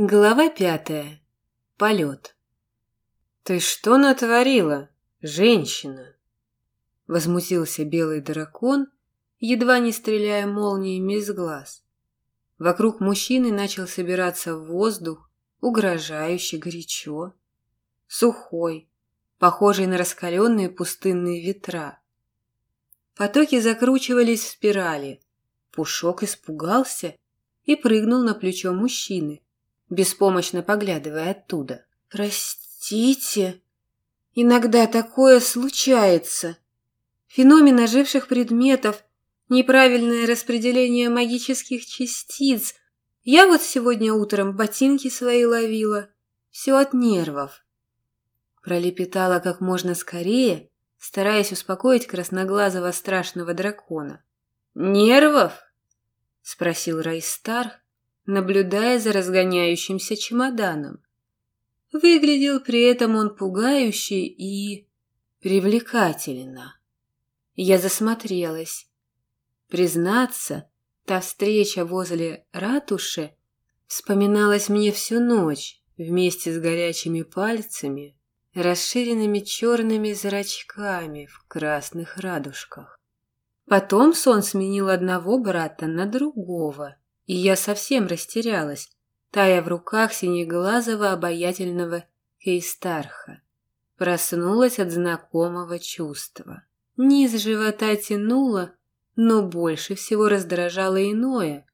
Глава пятая. Полет. «Ты что натворила, женщина?» Возмутился белый дракон, едва не стреляя молниями из глаз. Вокруг мужчины начал собираться воздух, угрожающе горячо, сухой, похожий на раскаленные пустынные ветра. Потоки закручивались в спирали. Пушок испугался и прыгнул на плечо мужчины, беспомощно поглядывая оттуда. «Простите, иногда такое случается. Феномен оживших предметов, неправильное распределение магических частиц. Я вот сегодня утром ботинки свои ловила. Все от нервов». Пролепетала как можно скорее, стараясь успокоить красноглазого страшного дракона. «Нервов?» — спросил Райстар, наблюдая за разгоняющимся чемоданом. Выглядел при этом он пугающе и привлекательно. Я засмотрелась. Признаться, та встреча возле ратуши вспоминалась мне всю ночь вместе с горячими пальцами, расширенными черными зрачками в красных радужках. Потом сон сменил одного брата на другого – и я совсем растерялась, тая в руках синеглазого обаятельного Кейстарха. Проснулась от знакомого чувства. Низ живота тянуло, но больше всего раздражало иное.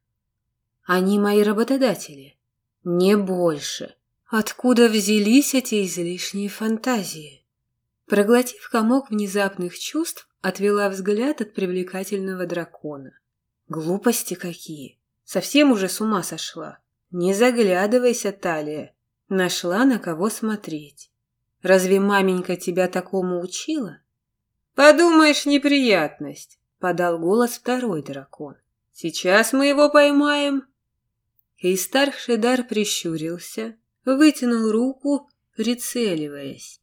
Они мои работодатели. Не больше. Откуда взялись эти излишние фантазии? Проглотив комок внезапных чувств, отвела взгляд от привлекательного дракона. Глупости какие! Совсем уже с ума сошла. Не заглядывайся, Талия. Нашла на кого смотреть. Разве маменька тебя такому учила? Подумаешь, неприятность, подал голос второй дракон. Сейчас мы его поймаем. Кейстар Шедар прищурился, вытянул руку, прицеливаясь.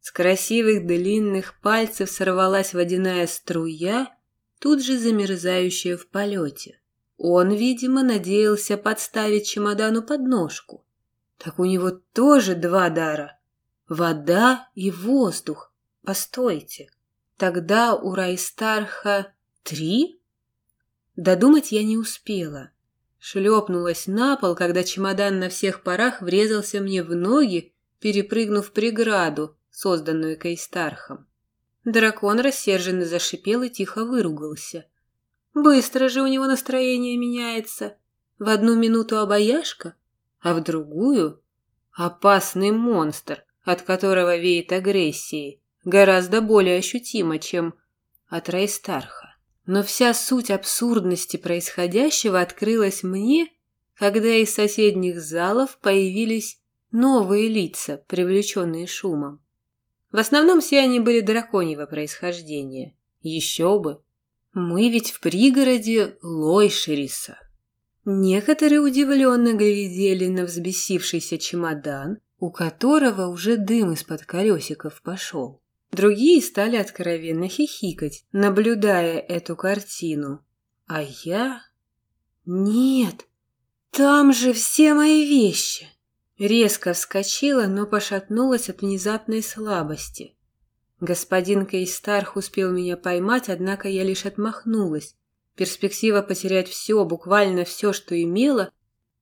С красивых длинных пальцев сорвалась водяная струя, тут же замерзающая в полете. Он, видимо, надеялся подставить чемодану подножку. Так у него тоже два дара. Вода и воздух. Постойте. Тогда у Райстарха три? Додумать я не успела. Шлепнулась на пол, когда чемодан на всех парах врезался мне в ноги, перепрыгнув преграду, созданную Кейстархом. Дракон рассерженно зашипел и тихо выругался. Быстро же у него настроение меняется. В одну минуту обаяшка, а в другую – опасный монстр, от которого веет агрессией, гораздо более ощутимо, чем от Райстарха. Но вся суть абсурдности происходящего открылась мне, когда из соседних залов появились новые лица, привлеченные шумом. В основном все они были драконьего происхождения. Еще бы! Мы ведь в пригороде Лойшериса. Некоторые удивленно глядели на взбесившийся чемодан, у которого уже дым из-под колесиков пошел. Другие стали откровенно хихикать, наблюдая эту картину. А я... Нет, там же все мои вещи. Резко вскочила, но пошатнулась от внезапной слабости. Господин Кейстарх успел меня поймать, однако я лишь отмахнулась. Перспектива потерять все, буквально все, что имела,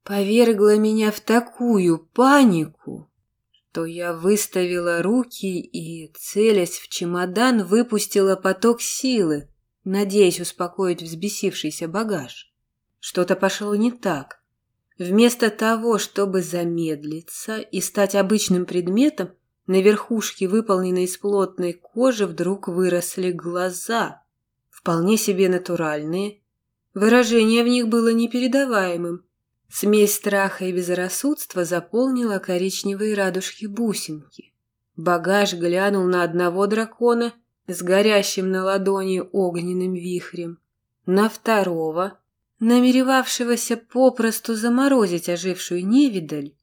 повергла меня в такую панику, что я выставила руки и, целясь в чемодан, выпустила поток силы, надеясь успокоить взбесившийся багаж. Что-то пошло не так. Вместо того, чтобы замедлиться и стать обычным предметом, на верхушке, выполненной из плотной кожи, вдруг выросли глаза, вполне себе натуральные. Выражение в них было непередаваемым. Смесь страха и безрассудства заполнила коричневые радужки-бусинки. Багаж глянул на одного дракона с горящим на ладони огненным вихрем, на второго, намеревавшегося попросту заморозить ожившую невидаль,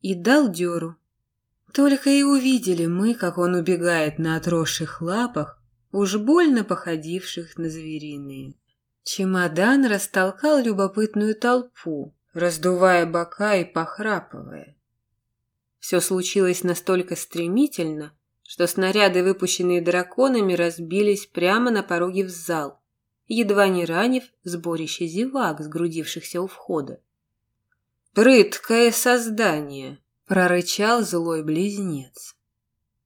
и дал дёру. Только и увидели мы, как он убегает на отросших лапах, уж больно походивших на звериные. Чемодан растолкал любопытную толпу, раздувая бока и похрапывая. Все случилось настолько стремительно, что снаряды, выпущенные драконами, разбились прямо на пороге в зал, едва не ранив сборище зевак, сгрудившихся у входа. «Прыткое создание!» – прорычал злой близнец.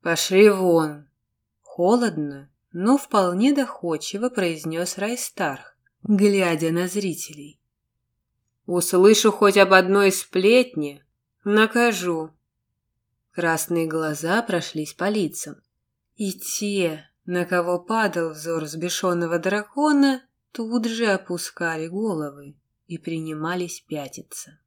«Пошли вон!» Холодно, но вполне доходчиво произнес Райстарх, глядя на зрителей. «Услышу хоть об одной сплетне, накажу». Красные глаза прошлись по лицам. И те, на кого падал взор взбешенного дракона, тут же опускали головы и принимались пятиться.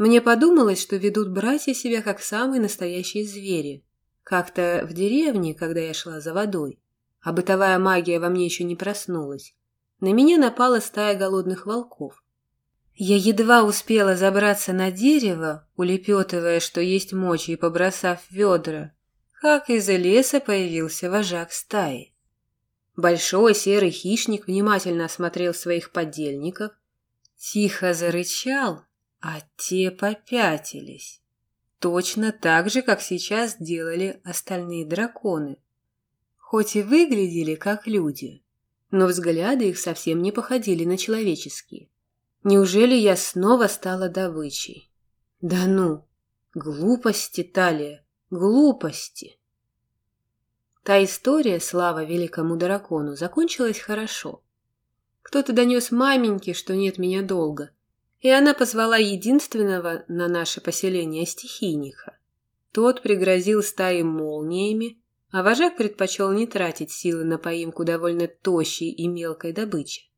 Мне подумалось, что ведут братья себя как самые настоящие звери. Как-то в деревне, когда я шла за водой, а бытовая магия во мне еще не проснулась, на меня напала стая голодных волков. Я едва успела забраться на дерево, улепетывая, что есть мочи, и побросав ведра, как из леса появился вожак стаи. Большой серый хищник внимательно осмотрел своих подельников, тихо зарычал, а те попятились. Точно так же, как сейчас делали остальные драконы. Хоть и выглядели как люди, но взгляды их совсем не походили на человеческие. Неужели я снова стала добычей? Да ну, глупости, Талия, глупости. Та история, слава великому дракону, закончилась хорошо. Кто-то донес маменьке, что нет меня долго, и она позвала единственного на наше поселение стихийника. Тот пригрозил стаей молниями, а вожак предпочел не тратить силы на поимку довольно тощей и мелкой добычи.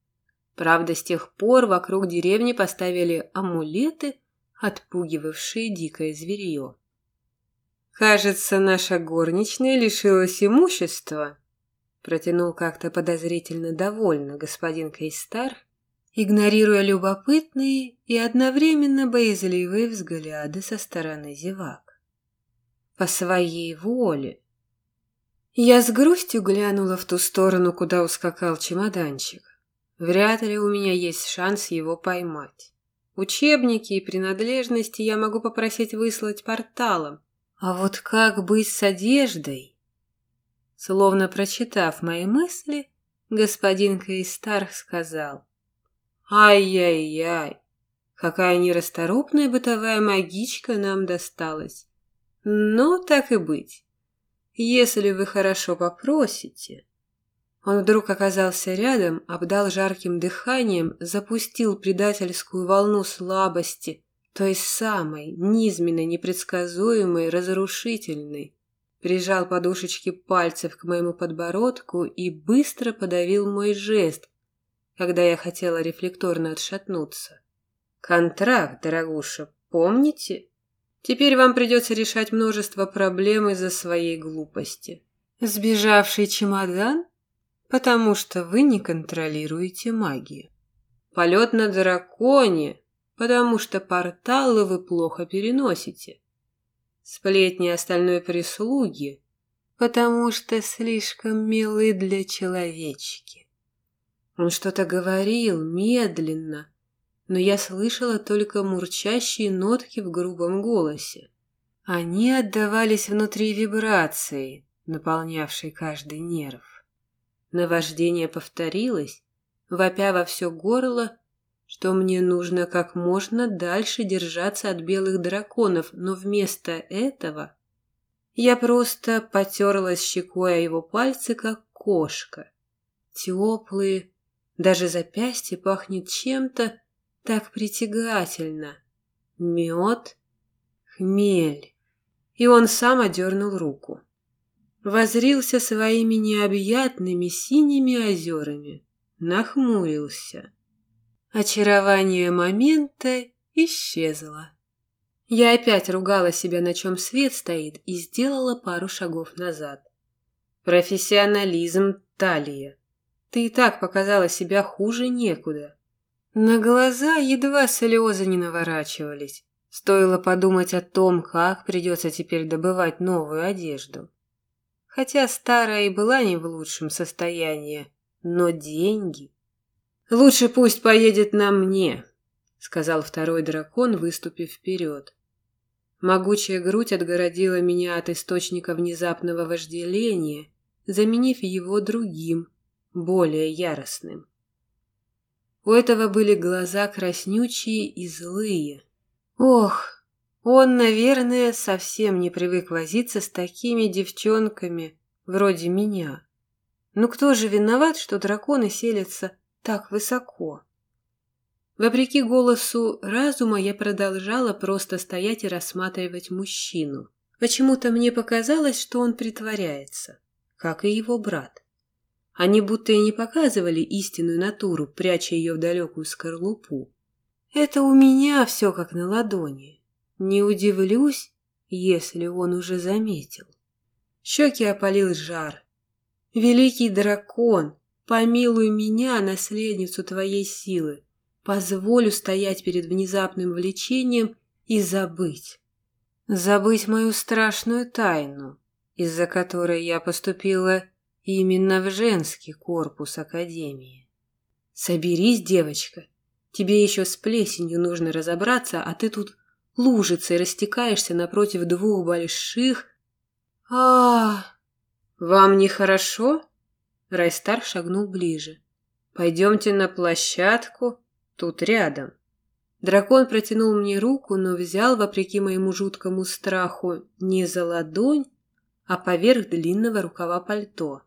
Правда, с тех пор вокруг деревни поставили амулеты, отпугивавшие дикое зверье. «Кажется, наша горничная лишилась имущества», протянул как-то подозрительно довольно господин Кейстар, игнорируя любопытные и одновременно боязливые взгляды со стороны зевак. «По своей воле». Я с грустью глянула в ту сторону, куда ускакал чемоданчик. Вряд ли у меня есть шанс его поймать. Учебники и принадлежности я могу попросить выслать порталом, а вот как быть с одеждой? Словно прочитав мои мысли, господин Кейстарх сказал. Ай-яй-яй, какая нерасторопная бытовая магичка нам досталась. Но так и быть. Если вы хорошо попросите... Он вдруг оказался рядом, обдал жарким дыханием, запустил предательскую волну слабости, той самой, низменной, непредсказуемой, разрушительной. Прижал подушечки пальцев к моему подбородку и быстро подавил мой жест, когда я хотела рефлекторно отшатнуться. «Контракт, дорогуша, помните? Теперь вам придется решать множество проблем из-за своей глупости. Сбежавший чемодан? Потому что вы не контролируете магию. Полет на драконе потому что порталы вы плохо переносите. Сплетни остальной прислуги, потому что слишком милы для человечки. Он что-то говорил медленно, но я слышала только мурчащие нотки в грубом голосе. Они отдавались внутри вибрации, наполнявшей каждый нерв. Наваждение повторилось, вопя во все горло что мне нужно как можно дальше держаться от белых драконов, но вместо этого я просто потерлась щекой о его пальцы, как кошка. Теплые, даже запястье пахнет чем-то так притягательно. Мед, хмель. И он сам одернул руку. Возрился своими необъятными синими озерами. Нахмурился. Очарование момента исчезло. Я опять ругала себя, на чем свет стоит, и сделала пару шагов назад. Профессионализм талия. Ты и так показала себя хуже некуда. На глаза едва слезы не наворачивались. Стоило подумать о том, как придется теперь добывать новую одежду. Хотя старая и была не в лучшем состоянии, но деньги... Лучше пусть поедет на мне. сказал второй дракон, выступив вперед. Могучая грудь отгородила меня от источника внезапного вожделения, заменив его другим, более яростным. У этого были глаза краснючие и злые. Ох, он, наверное, совсем не привык возиться с такими девчонками, вроде меня. Ну кто же виноват, что драконы селятся так высоко? Вопреки голосу разума я продолжала просто стоять и рассматривать мужчину. Почему-то мне показалось, что он притворяется, как и его брат. Они будто и не показывали истинную натуру, пряча ее в далекую скорлупу. Это у меня все как на ладони. Не удивлюсь, если он уже заметил. Щеки опалил жар. «Великий дракон, помилуй меня, наследницу твоей силы, позволю стоять перед внезапным влечением и забыть. Забыть мою страшную тайну, из-за которой я поступила именно в женский корпус Академии. Соберись, девочка, тебе еще с плесенью нужно разобраться, а ты тут лужицей растекаешься напротив двух больших... а, Вам нехорошо? Райстар шагнул ближе. Пойдемте на площадку, Тут рядом. Дракон протянул мне руку, но взял, вопреки моему жуткому страху, не за ладонь, а поверх длинного рукава пальто.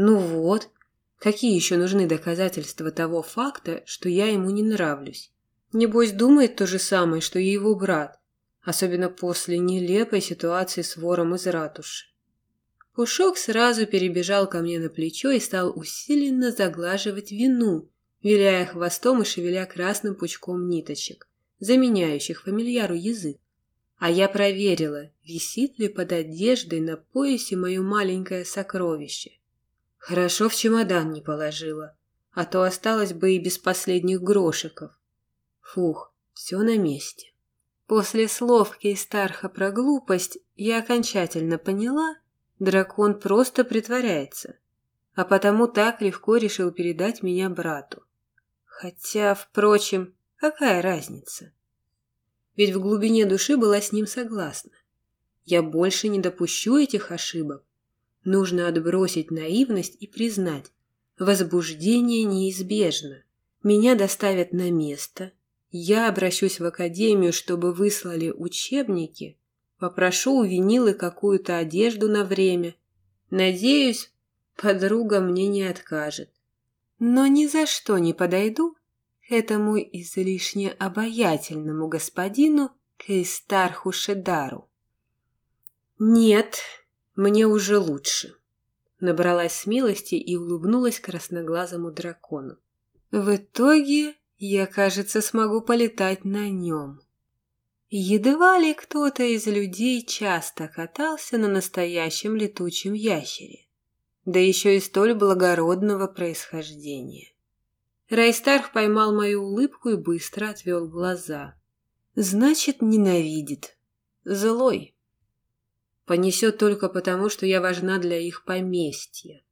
Ну вот, какие еще нужны доказательства того факта, что я ему не нравлюсь? Небось, думает то же самое, что и его брат, особенно после нелепой ситуации с вором из ратуши. Пушок сразу перебежал ко мне на плечо и стал усиленно заглаживать вину, виляя хвостом и шевеля красным пучком ниточек, заменяющих фамильяру язык. А я проверила, висит ли под одеждой на поясе мое маленькое сокровище. Хорошо в чемодан не положила, а то осталось бы и без последних грошиков. Фух, все на месте. После слов Кейстарха про глупость я окончательно поняла, дракон просто притворяется, а потому так легко решил передать меня брату. Хотя, впрочем, какая разница? Ведь в глубине души была с ним согласна. Я больше не допущу этих ошибок. Нужно отбросить наивность и признать, возбуждение неизбежно. Меня доставят на место. Я обращусь в академию, чтобы выслали учебники. Попрошу у винилы какую-то одежду на время. Надеюсь, подруга мне не откажет но ни за что не подойду этому излишне обаятельному господину Кейстарху Шедару. «Нет, мне уже лучше», — набралась смелости и улыбнулась красноглазому дракону. «В итоге я, кажется, смогу полетать на нем». Едва ли кто-то из людей часто катался на настоящем летучем ящере да еще и столь благородного происхождения. Райстарх поймал мою улыбку и быстро отвел глаза. Значит, ненавидит. Злой. Понесет только потому, что я важна для их поместья.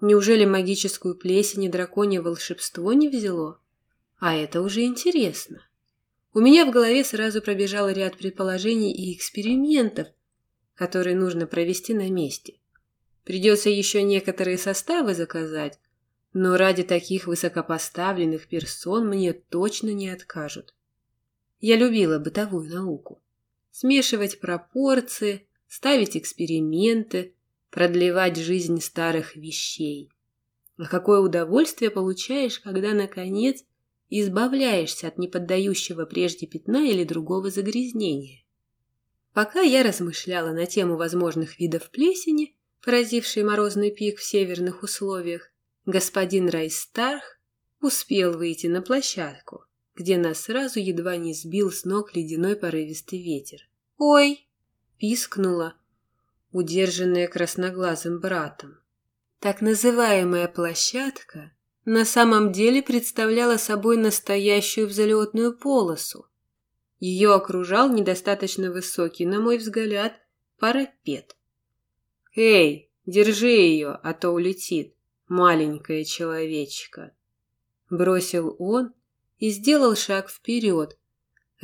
Неужели магическую плесень и драконье волшебство не взяло? А это уже интересно. У меня в голове сразу пробежал ряд предположений и экспериментов, которые нужно провести на месте. Придется еще некоторые составы заказать, но ради таких высокопоставленных персон мне точно не откажут. Я любила бытовую науку. Смешивать пропорции, ставить эксперименты, продлевать жизнь старых вещей. А какое удовольствие получаешь, когда, наконец, избавляешься от неподдающего прежде пятна или другого загрязнения. Пока я размышляла на тему возможных видов плесени, поразивший морозный пик в северных условиях, господин Райстарх успел выйти на площадку, где нас сразу едва не сбил с ног ледяной порывистый ветер. «Ой!» – пискнула, удержанная красноглазым братом. Так называемая площадка на самом деле представляла собой настоящую взлетную полосу. Ее окружал недостаточно высокий, на мой взгляд, парапет – «Эй, держи ее, а то улетит, маленькая человечка!» Бросил он, и сделал шаг вперед.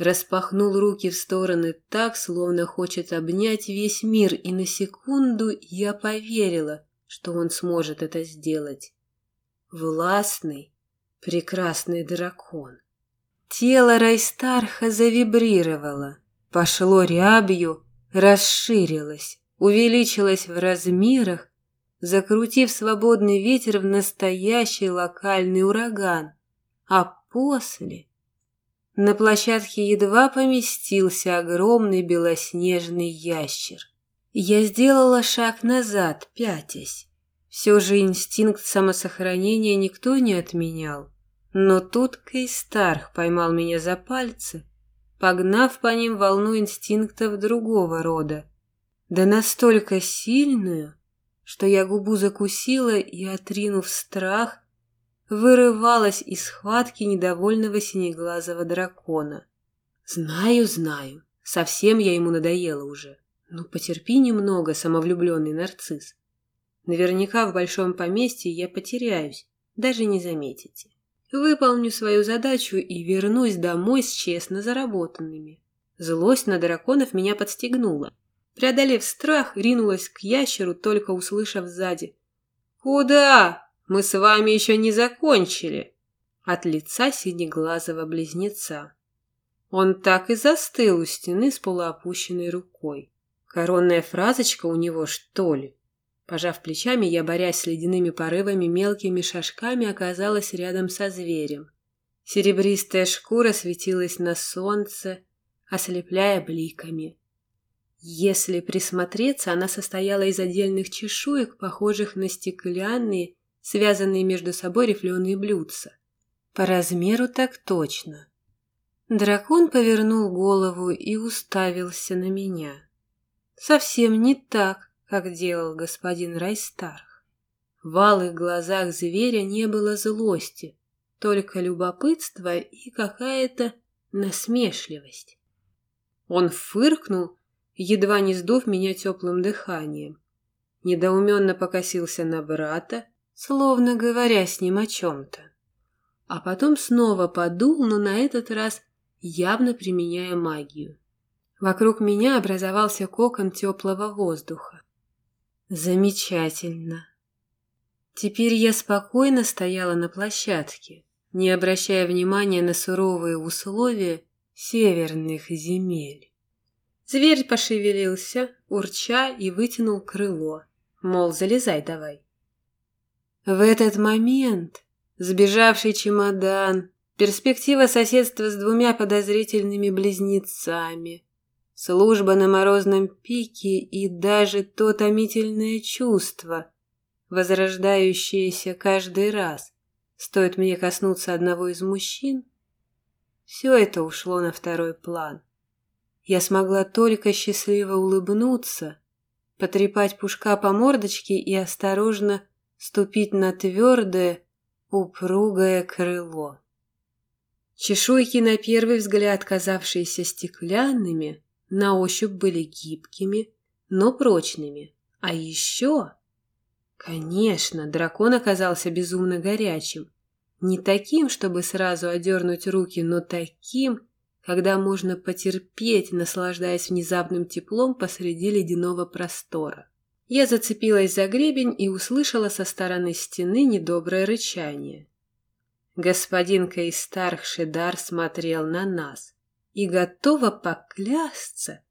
Распахнул руки в стороны так, словно хочет обнять весь мир, и на секунду я поверила, что он сможет это сделать. Властный, прекрасный дракон. Тело Райстарха завибрировало, пошло рябью, расширилось, увеличилось в размерах, закрутив свободный ветер в настоящий локальный ураган. А после на площадке едва поместился огромный белоснежный ящер. Я сделала шаг назад, пятясь. Все же инстинкт самосохранения никто не отменял. Но тут Кейстарх поймал меня за пальцы, погнав по ним волну инстинктов другого рода, да настолько сильную, что я губу закусила и, отринув страх, вырывалась из схватки недовольного синеглазого дракона. Знаю, знаю, совсем я ему надоела уже. Ну, потерпи немного, самовлюбленный нарцисс. Наверняка в большом поместье я потеряюсь, даже не заметите. Выполню свою задачу и вернусь домой с честно заработанными. Злость на драконов меня подстегнула. Преодолев страх, ринулась к ящеру, только услышав сзади. «Куда? Мы с вами еще не закончили!» От лица синеглазого близнеца. Он так и застыл у стены с полуопущенной рукой. Коронная фразочка у него, что ли? Пожав плечами, я, борясь с ледяными порывами, мелкими шажками оказалась рядом со зверем. Серебристая шкура светилась на солнце, ослепляя бликами. Если присмотреться, она состояла из отдельных чешуек, похожих на стеклянные, связанные между собой рифленые блюдца. По размеру так точно. Дракон повернул голову и уставился на меня. Совсем не так, как делал господин Райстарх. В алых глазах зверя не было злости, только любопытство и какая-то насмешливость. Он фыркнул, едва не сдув меня теплым дыханием. Недоуменно покосился на брата, словно говоря с ним о чем-то. А потом снова подул, но на этот раз явно применяя магию. Вокруг меня образовался кокон теплого воздуха. Замечательно. Теперь я спокойно стояла на площадке, не обращая внимания на суровые условия северных земель. Зверь пошевелился, урча и вытянул крыло, мол, залезай давай. В этот момент сбежавший чемодан, перспектива соседства с двумя подозрительными близнецами, служба на морозном пике и даже то томительное чувство, возрождающееся каждый раз, стоит мне коснуться одного из мужчин, все это ушло на второй план. Я смогла только счастливо улыбнуться, потрепать пушка по мордочке и осторожно ступить на твердое, упругое крыло. Чешуйки, на первый взгляд казавшиеся стеклянными, на ощупь были гибкими, но прочными. А еще... Конечно, дракон оказался безумно горячим. Не таким, чтобы сразу одернуть руки, но таким, когда можно потерпеть, наслаждаясь внезапным теплом посреди ледяного простора. Я зацепилась за гребень и услышала со стороны стены недоброе рычание. Господин Кейстарх Шедар смотрел на нас и готова поклясться.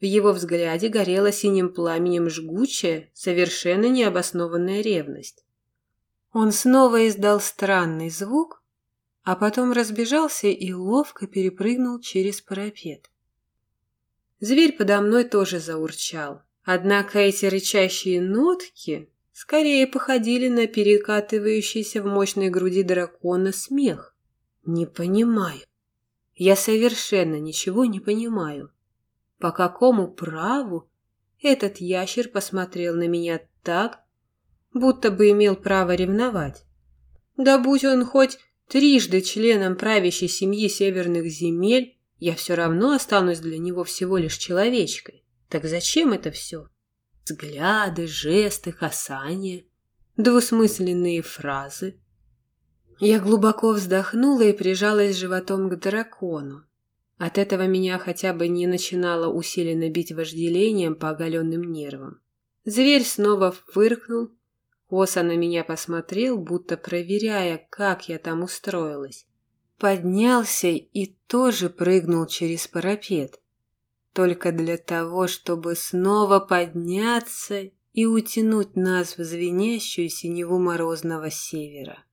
В его взгляде горела синим пламенем жгучая, совершенно необоснованная ревность. Он снова издал странный звук, а потом разбежался и ловко перепрыгнул через парапет. Зверь подо мной тоже заурчал, однако эти рычащие нотки скорее походили на перекатывающийся в мощной груди дракона смех. Не понимаю. Я совершенно ничего не понимаю. По какому праву этот ящер посмотрел на меня так, будто бы имел право ревновать? Да будь он хоть трижды членом правящей семьи северных земель, я все равно останусь для него всего лишь человечкой. Так зачем это все? Взгляды, жесты, касания, двусмысленные фразы. Я глубоко вздохнула и прижалась животом к дракону. От этого меня хотя бы не начинало усиленно бить вожделением по оголенным нервам. Зверь снова фыркнул, косо на меня посмотрел, будто проверяя, как я там устроилась. Поднялся и тоже прыгнул через парапет. Только для того, чтобы снова подняться и утянуть нас в звенящую синеву морозного севера.